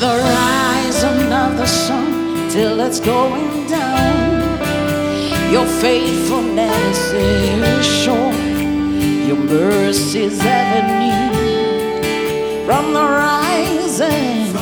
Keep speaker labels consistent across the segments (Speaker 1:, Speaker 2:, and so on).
Speaker 1: the rising of the sun till it's going down. Your faithfulness is sure, your mercy's ever new. From the rising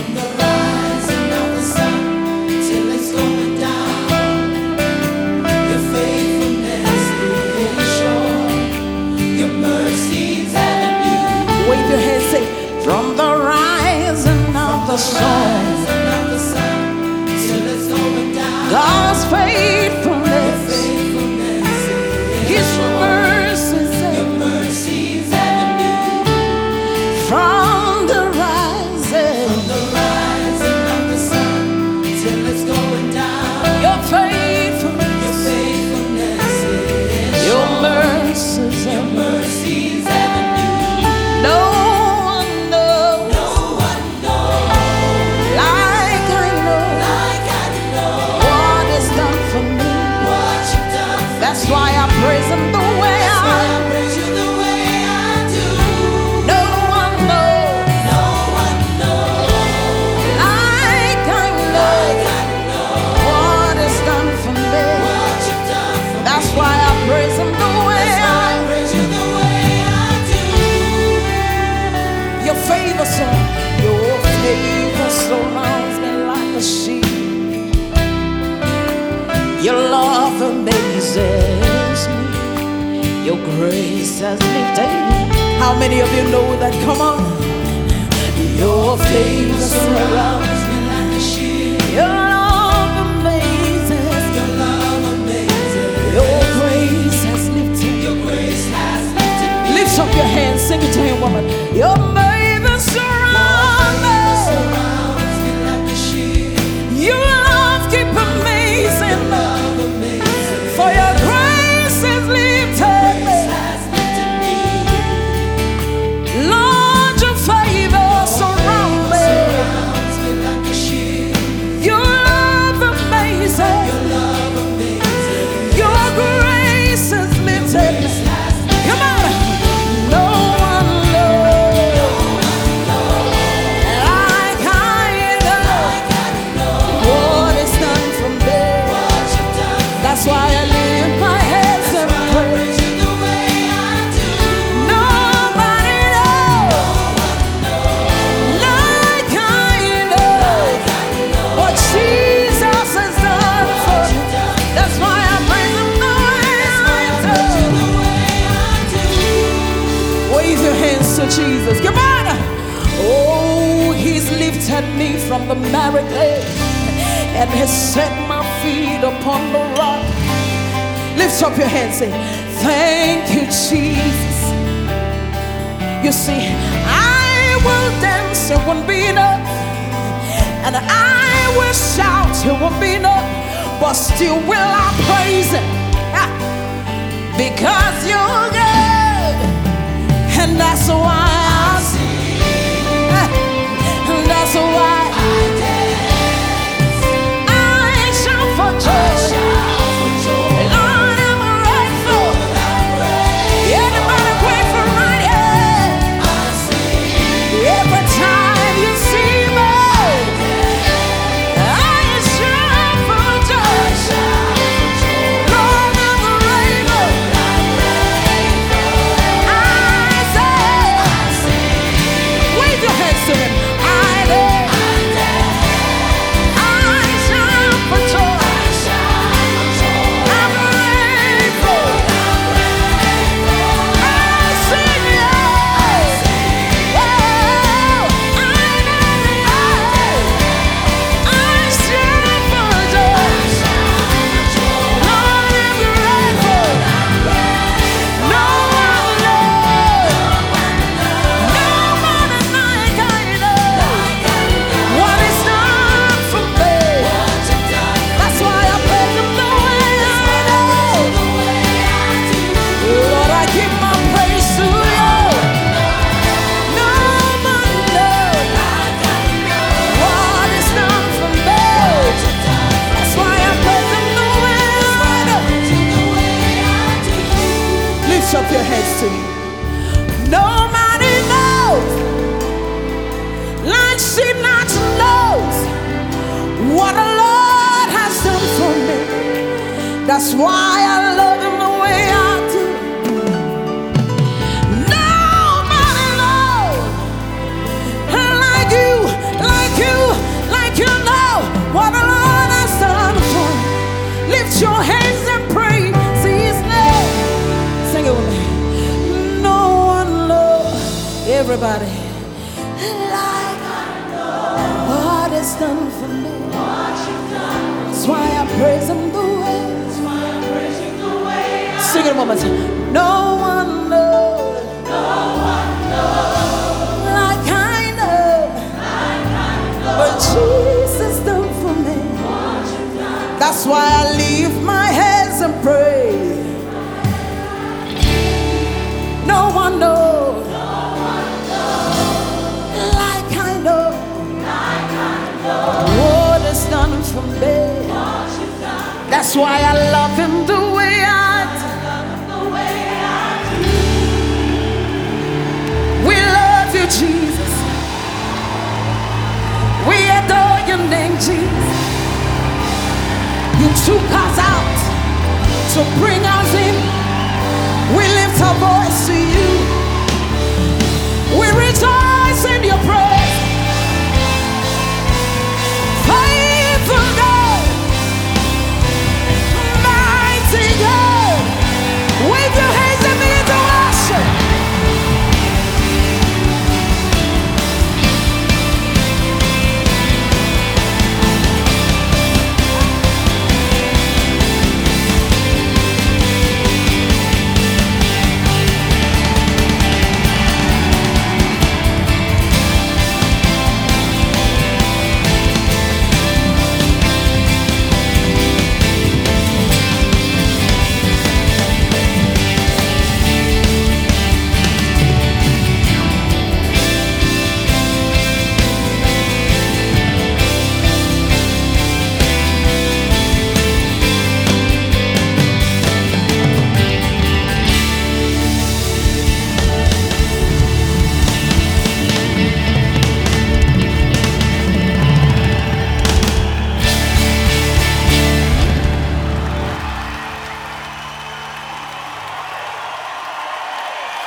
Speaker 2: Your
Speaker 1: love amazes me. Your grace has lifted me. How many of you know that? Come on. Your favor surrounds
Speaker 2: me like a shield.
Speaker 1: Jesus. Come on. Oh, he's lifted me from the married and has set my feet upon the rock. Lift up your hands and thank you, Jesus. You see, I will dance, it won't be enough. And I will shout, it won't be enough. But still will I praise it. Because you're and that's why sing. Nobody knows, like she not knows, what the Lord has done for me. That's why everybody like I know what has done for me. That's why I praise Him the way. Sing it one more time. No one knows. Like I know. But Jesus done for me. That's why That's why I love him the way I do. We love you, Jesus. We adore your name, Jesus. You took us out to bring us in. We lift our voice to you.